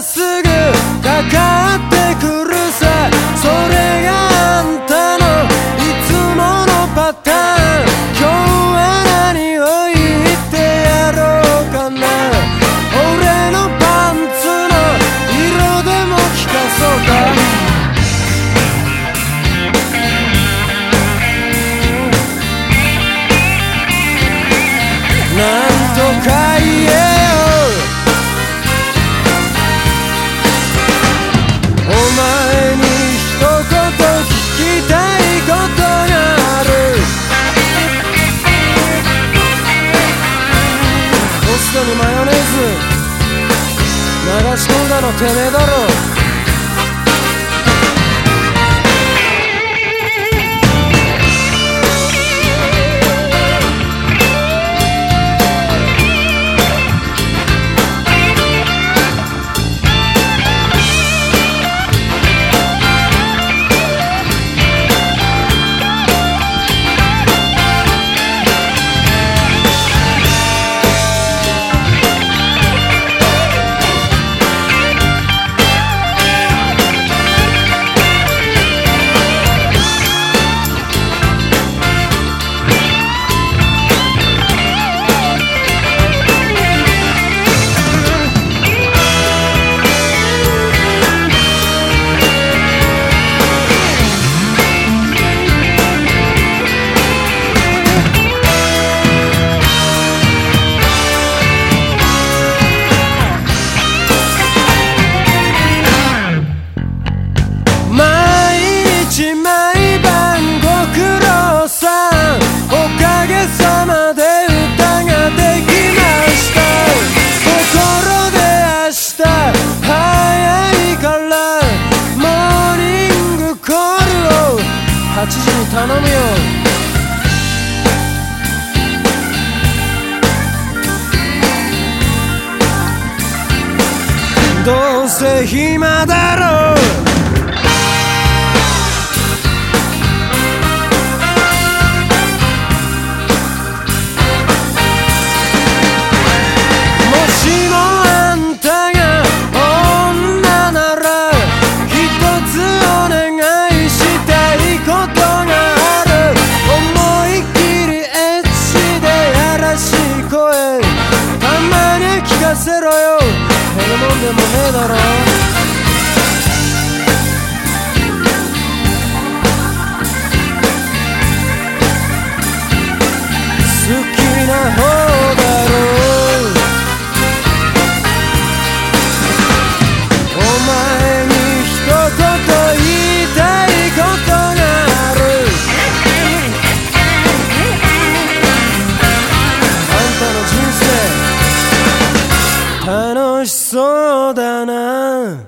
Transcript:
すぐかかってくるさ。それがあんたのいつものパターン。今日は何を言ってやろうかな。俺のパンツの色でも聞かそうか。なし込んだのてめえだろ。さんおかげさまで歌ができました。ところで明日早いからモーニングコールを8時に頼むよ。どうせ暇だろう。ん能